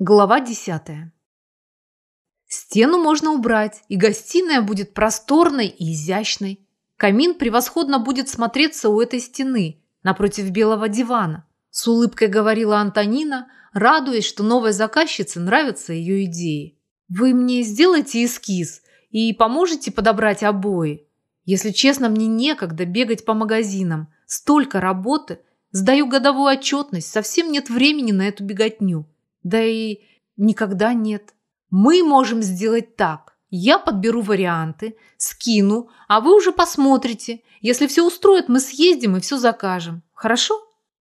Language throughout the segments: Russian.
Глава десятая. Стену можно убрать, и гостиная будет просторной и изящной. Камин превосходно будет смотреться у этой стены, напротив белого дивана. С улыбкой говорила Антонина, радуясь, что новой заказчице нравятся ее идеи. «Вы мне сделайте эскиз и поможете подобрать обои. Если честно, мне некогда бегать по магазинам. Столько работы. Сдаю годовую отчетность, совсем нет времени на эту беготню». Да и никогда нет. Мы можем сделать так. Я подберу варианты, скину, а вы уже посмотрите. Если все устроит, мы съездим и все закажем. Хорошо?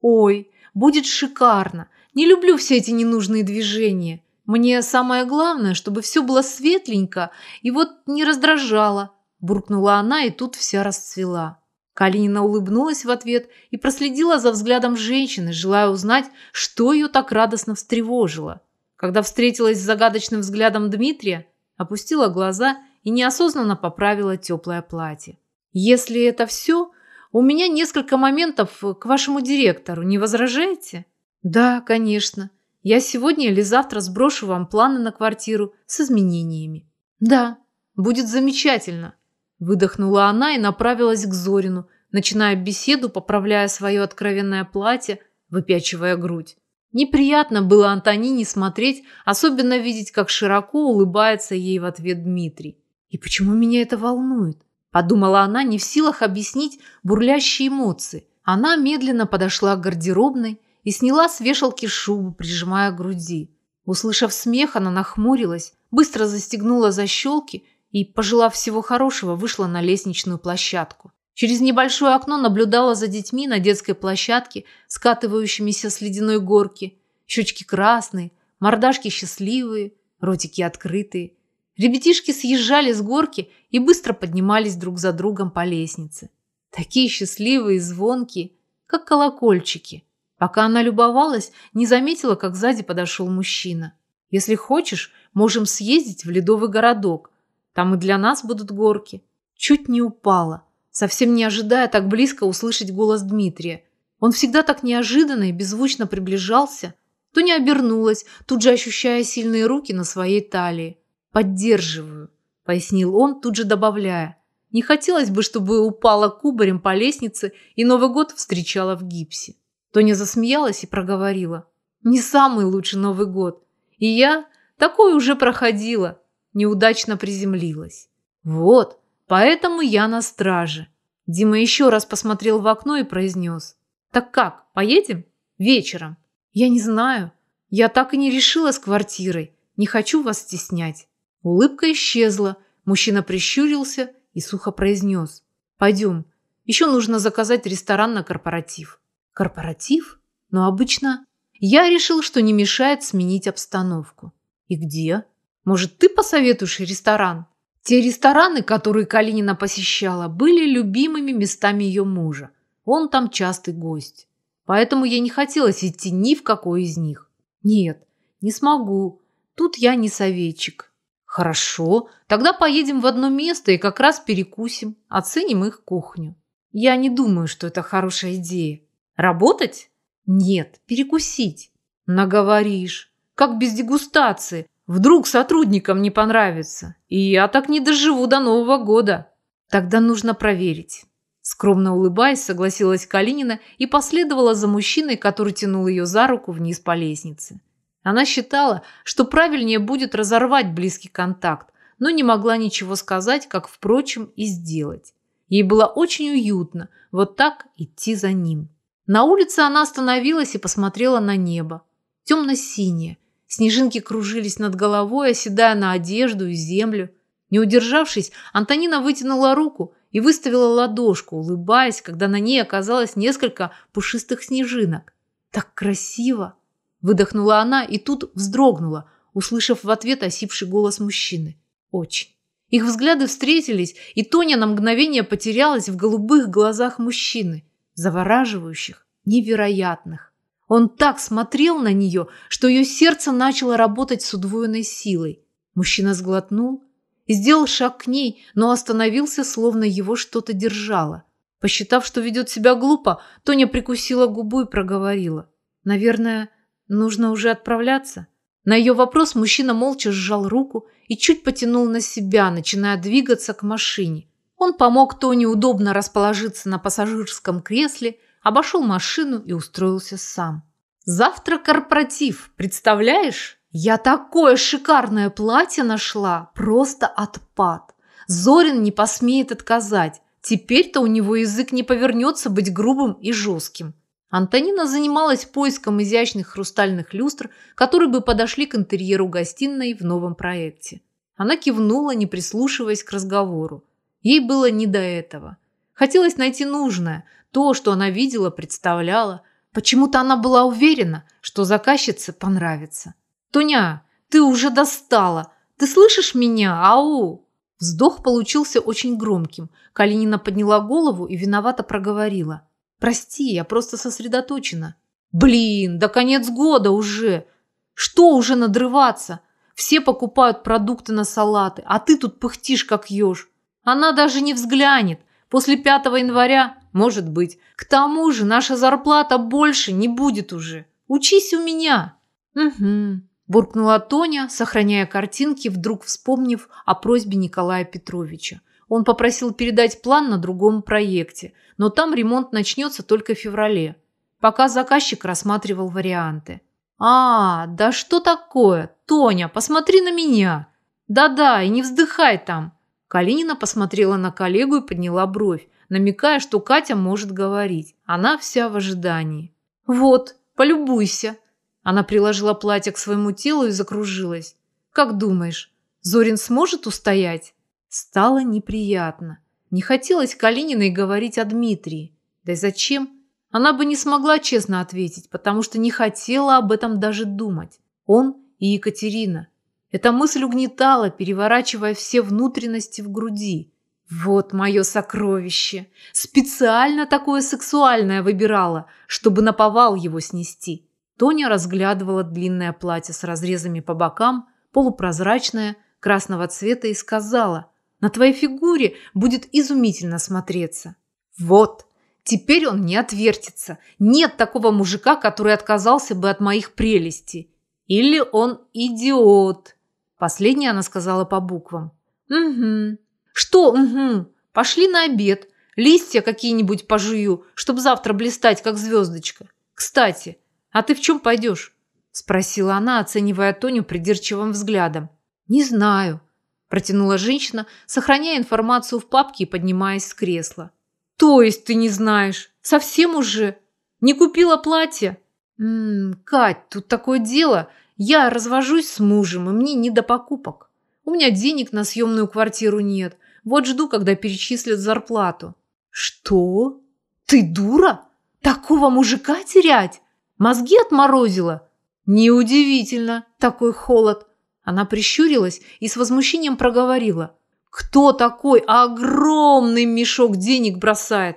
Ой, будет шикарно. Не люблю все эти ненужные движения. Мне самое главное, чтобы все было светленько и вот не раздражало. Буркнула она и тут вся расцвела. Калинина улыбнулась в ответ и проследила за взглядом женщины, желая узнать, что ее так радостно встревожило. Когда встретилась с загадочным взглядом Дмитрия, опустила глаза и неосознанно поправила теплое платье. «Если это все, у меня несколько моментов к вашему директору, не возражаете?» «Да, конечно. Я сегодня или завтра сброшу вам планы на квартиру с изменениями». «Да, будет замечательно», Выдохнула она и направилась к Зорину, начиная беседу, поправляя свое откровенное платье, выпячивая грудь. Неприятно было Антонине смотреть, особенно видеть, как широко улыбается ей в ответ Дмитрий. «И почему меня это волнует?» – подумала она, не в силах объяснить бурлящие эмоции. Она медленно подошла к гардеробной и сняла с вешалки шубу, прижимая груди. Услышав смех, она нахмурилась, быстро застегнула защелки и, пожелав всего хорошего, вышла на лестничную площадку. Через небольшое окно наблюдала за детьми на детской площадке, скатывающимися с ледяной горки. Щечки красные, мордашки счастливые, ротики открытые. Ребятишки съезжали с горки и быстро поднимались друг за другом по лестнице. Такие счастливые и звонкие, как колокольчики. Пока она любовалась, не заметила, как сзади подошел мужчина. «Если хочешь, можем съездить в ледовый городок. Там и для нас будут горки. Чуть не упала, совсем не ожидая так близко услышать голос Дмитрия. Он всегда так неожиданно и беззвучно приближался, то не обернулась, тут же ощущая сильные руки на своей талии. «Поддерживаю», – пояснил он, тут же добавляя. «Не хотелось бы, чтобы упала кубарем по лестнице и Новый год встречала в гипсе». Тоня засмеялась и проговорила. «Не самый лучший Новый год. И я такой уже проходила неудачно приземлилась. Вот, поэтому я на страже. Дима еще раз посмотрел в окно и произнес. Так как, поедем? Вечером. Я не знаю. Я так и не решила с квартирой. Не хочу вас стеснять. Улыбка исчезла. Мужчина прищурился и сухо произнес. Пойдем. Еще нужно заказать ресторан на корпоратив. Корпоратив? Но обычно... Я решил, что не мешает сменить обстановку. И где? Может, ты посоветуешь ресторан? Те рестораны, которые Калинина посещала, были любимыми местами ее мужа. Он там частый гость. Поэтому я не хотелось идти ни в какой из них. Нет, не смогу. Тут я не советчик. Хорошо, тогда поедем в одно место и как раз перекусим, оценим их кухню. Я не думаю, что это хорошая идея. Работать? Нет, перекусить. Наговоришь. Как без дегустации? Вдруг сотрудникам не понравится, и я так не доживу до Нового года. Тогда нужно проверить. Скромно улыбаясь, согласилась Калинина и последовала за мужчиной, который тянул ее за руку вниз по лестнице. Она считала, что правильнее будет разорвать близкий контакт, но не могла ничего сказать, как, впрочем, и сделать. Ей было очень уютно вот так идти за ним. На улице она остановилась и посмотрела на небо. Темно-синее, Снежинки кружились над головой, оседая на одежду и землю. Не удержавшись, Антонина вытянула руку и выставила ладошку, улыбаясь, когда на ней оказалось несколько пушистых снежинок. «Так красиво!» Выдохнула она и тут вздрогнула, услышав в ответ осипший голос мужчины. «Очень». Их взгляды встретились, и Тоня на мгновение потерялась в голубых глазах мужчины, завораживающих, невероятных. Он так смотрел на нее, что ее сердце начало работать с удвоенной силой. Мужчина сглотнул и сделал шаг к ней, но остановился, словно его что-то держало. Посчитав, что ведет себя глупо, Тоня прикусила губу и проговорила. «Наверное, нужно уже отправляться?» На ее вопрос мужчина молча сжал руку и чуть потянул на себя, начиная двигаться к машине. Он помог Тони удобно расположиться на пассажирском кресле, обошел машину и устроился сам. «Завтра корпоратив, представляешь? Я такое шикарное платье нашла, просто отпад. Зорин не посмеет отказать. Теперь-то у него язык не повернется быть грубым и жестким. Антонина занималась поиском изящных хрустальных люстр, которые бы подошли к интерьеру гостиной в новом проекте. Она кивнула, не прислушиваясь к разговору. Ей было не до этого. Хотелось найти нужное, то, что она видела, представляла. Почему-то она была уверена, что заказчице понравится. «Тоня, ты уже достала! Ты слышишь меня? Ау!» Вздох получился очень громким. Калинина подняла голову и виновато проговорила – Прости, я просто сосредоточена. Блин, да конец года уже. Что уже надрываться? Все покупают продукты на салаты, а ты тут пыхтишь, как еж. Она даже не взглянет. После 5 января, может быть. К тому же наша зарплата больше не будет уже. Учись у меня. Угу. Буркнула Тоня, сохраняя картинки, вдруг вспомнив о просьбе Николая Петровича. Он попросил передать план на другом проекте, но там ремонт начнется только в феврале, пока заказчик рассматривал варианты. «А, да что такое? Тоня, посмотри на меня!» «Да-да, и не вздыхай там!» Калинина посмотрела на коллегу и подняла бровь, намекая, что Катя может говорить. Она вся в ожидании. «Вот, полюбуйся!» Она приложила платье к своему телу и закружилась. «Как думаешь, Зорин сможет устоять?» Стало неприятно. Не хотелось Калининой говорить о Дмитрии. Да и зачем? Она бы не смогла честно ответить, потому что не хотела об этом даже думать. Он и Екатерина. Эта мысль угнетала, переворачивая все внутренности в груди. Вот мое сокровище. Специально такое сексуальное выбирала, чтобы наповал его снести. Тоня разглядывала длинное платье с разрезами по бокам, полупрозрачное, красного цвета и сказала, на твоей фигуре будет изумительно смотреться. Вот, теперь он не отвертится. Нет такого мужика, который отказался бы от моих прелестей. Или он идиот. Последнее она сказала по буквам. Угу. Что угу? Пошли на обед. Листья какие-нибудь пожую, чтобы завтра блистать, как звездочка. Кстати, а ты в чем пойдешь? Спросила она, оценивая Тоню придирчивым взглядом. Не знаю протянула женщина, сохраняя информацию в папке и поднимаясь с кресла. То есть ты не знаешь? Совсем уже? Не купила платье? Ммм, Кать, тут такое дело. Я развожусь с мужем, и мне не до покупок. У меня денег на съемную квартиру нет. Вот жду, когда перечислят зарплату. Что? Ты дура? Такого мужика терять? Мозги отморозила? Неудивительно, такой холод. Она прищурилась и с возмущением проговорила. «Кто такой огромный мешок денег бросает?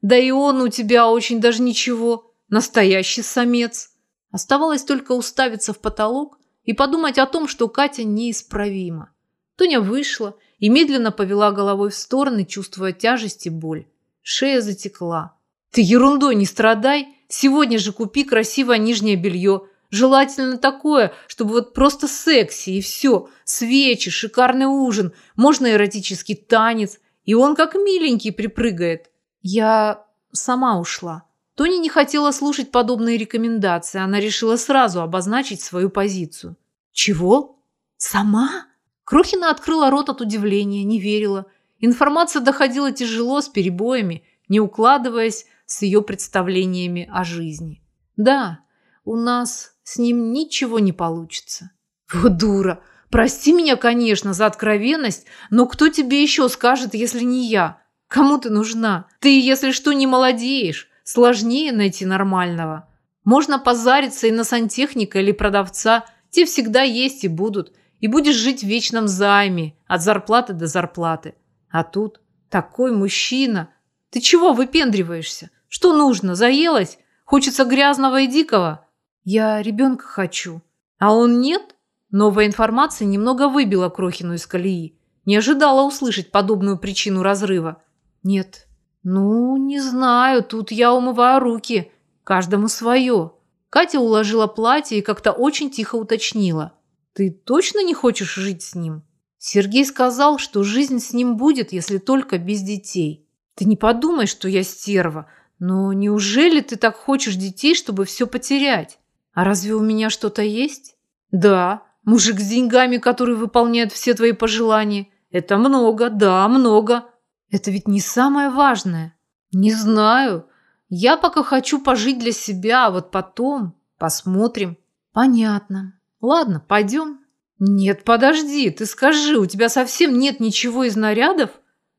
Да и он у тебя очень даже ничего. Настоящий самец». Оставалось только уставиться в потолок и подумать о том, что Катя неисправима. Тоня вышла и медленно повела головой в стороны, чувствуя тяжесть и боль. Шея затекла. «Ты ерундой не страдай. Сегодня же купи красивое нижнее белье. Желательно такое, чтобы вот просто секси и все. Свечи, шикарный ужин, можно эротический танец. И он как миленький припрыгает. Я сама ушла. Тони не хотела слушать подобные рекомендации. Она решила сразу обозначить свою позицию. Чего? Сама? Крохина открыла рот от удивления, не верила. Информация доходила тяжело, с перебоями, не укладываясь с ее представлениями о жизни. Да, у нас с ним ничего не получится. Вот дура. Прости меня, конечно, за откровенность, но кто тебе еще скажет, если не я? Кому ты нужна? Ты, если что, не молодеешь. Сложнее найти нормального. Можно позариться и на сантехника или продавца. Те всегда есть и будут. И будешь жить в вечном займе, от зарплаты до зарплаты. А тут такой мужчина. Ты чего выпендриваешься? Что нужно? Заелась? Хочется грязного и дикого? «Я ребенка хочу». «А он нет?» Новая информация немного выбила Крохину из колеи. Не ожидала услышать подобную причину разрыва. «Нет». «Ну, не знаю, тут я умываю руки. Каждому свое». Катя уложила платье и как-то очень тихо уточнила. «Ты точно не хочешь жить с ним?» Сергей сказал, что жизнь с ним будет, если только без детей. Ты не подумай, что я стерва, но неужели ты так хочешь детей, чтобы все потерять? А разве у меня что-то есть? Да, мужик с деньгами, который выполняет все твои пожелания. Это много, да, много. Это ведь не самое важное. Не знаю. Я пока хочу пожить для себя, а вот потом посмотрим. Понятно. Ладно, пойдем. Нет, подожди, ты скажи, у тебя совсем нет ничего из нарядов?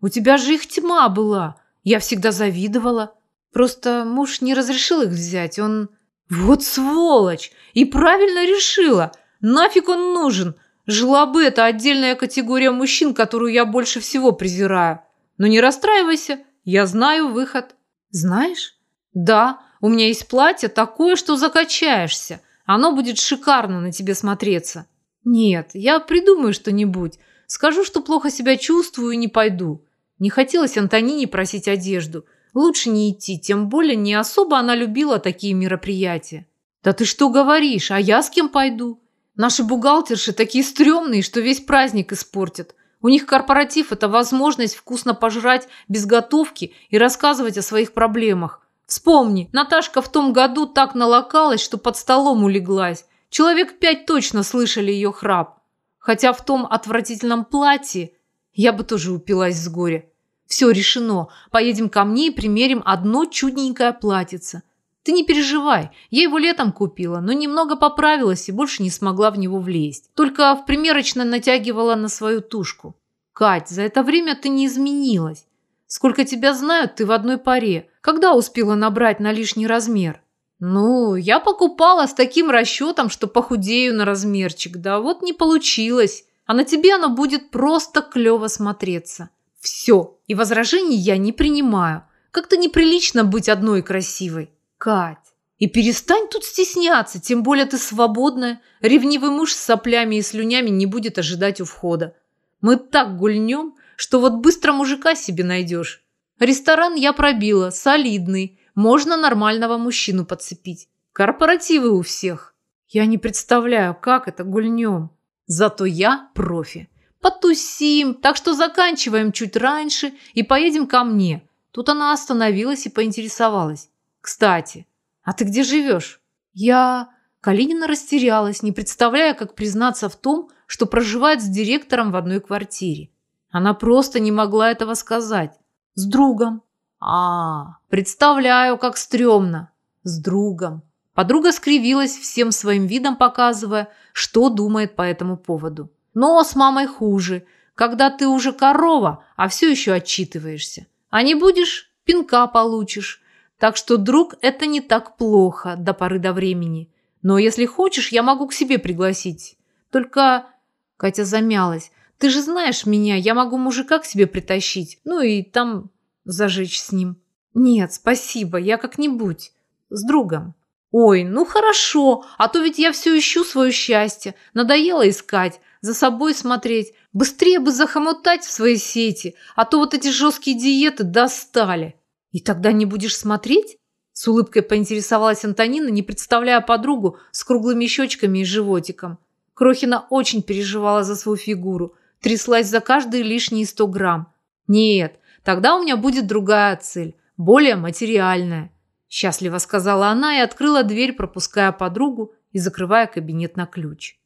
У тебя же их тьма была. Я всегда завидовала. Просто муж не разрешил их взять. Он... Вот сволочь! И правильно решила. Нафиг он нужен? Жила бы это отдельная категория мужчин, которую я больше всего презираю. Но не расстраивайся, я знаю выход. Знаешь? Да, у меня есть платье такое, что закачаешься. Оно будет шикарно на тебе смотреться. Нет, я придумаю что-нибудь. Скажу, что плохо себя чувствую и не пойду. Не хотелось Антонине просить одежду. Лучше не идти, тем более не особо она любила такие мероприятия. Да ты что говоришь, а я с кем пойду? Наши бухгалтерши такие стрёмные, что весь праздник испортят. У них корпоратив – это возможность вкусно пожрать без готовки и рассказывать о своих проблемах. Вспомни, Наташка в том году так налокалась, что под столом улеглась. Человек пять точно слышали ее храп. Хотя в том отвратительном платье я бы тоже упилась с горя. Все решено. Поедем ко мне и примерим одно чудненькое платьице. Ты не переживай, я его летом купила, но немного поправилась и больше не смогла в него влезть. Только в примерочной натягивала на свою тушку. Кать, за это время ты не изменилась. Сколько тебя знают, ты в одной паре. Когда успела набрать на лишний размер? Ну, я покупала с таким расчетом, что похудею на размерчик. Да вот не получилось. А на тебе оно будет просто клево смотреться. Все. И возражений я не принимаю. Как-то неприлично быть одной красивой. Кать, и перестань тут стесняться, тем более ты свободная. Ревнивый муж с соплями и слюнями не будет ожидать у входа. Мы так гульнем, что вот быстро мужика себе найдешь. Ресторан я пробила, солидный. Можно нормального мужчину подцепить. Корпоративы у всех. Я не представляю, как это гульнем. Зато я профи. Потусим, так что заканчиваем чуть раньше и поедем ко мне. Тут она остановилась и поинтересовалась. Кстати, а ты где живешь? Я... Калинина растерялась, не представляя, как признаться в том, что проживает с директором в одной квартире. Она просто не могла этого сказать. С другом. А, представляю, как стрёмно. С другом. Подруга скривилась всем своим видом, показывая, что думает по этому поводу. Но с мамой хуже, когда ты уже корова, а все еще отчитываешься. А не будешь, пинка получишь. Так что друг – это не так плохо до поры до времени. Но если хочешь, я могу к себе пригласить. Только... Катя замялась. Ты же знаешь меня, я могу мужика к себе притащить. Ну и там зажечь с ним. Нет, спасибо, я как-нибудь. С другом. Ой, ну хорошо, а то ведь я все ищу свое счастье. Надоело искать, за собой смотреть. Быстрее бы захомутать в свои сети, а то вот эти жесткие диеты достали. И тогда не будешь смотреть? С улыбкой поинтересовалась Антонина, не представляя подругу с круглыми щечками и животиком. Крохина очень переживала за свою фигуру, тряслась за каждые лишние сто грамм. Нет, тогда у меня будет другая цель, более материальная. Счастливо сказала она и открыла дверь, пропуская подругу и закрывая кабинет на ключ.